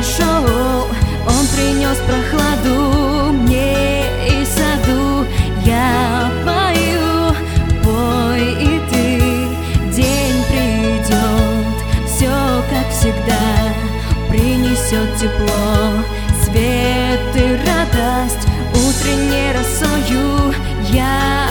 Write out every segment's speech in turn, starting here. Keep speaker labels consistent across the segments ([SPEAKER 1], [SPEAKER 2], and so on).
[SPEAKER 1] пришел, он принес прохладу мне и саду. Я пою, пой и ты, день придет, все как всегда, принесет тепло, свет и радость. Утренней росою я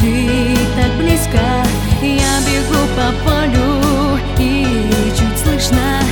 [SPEAKER 1] Ты так близка Я бегу по полю И чуть слышно.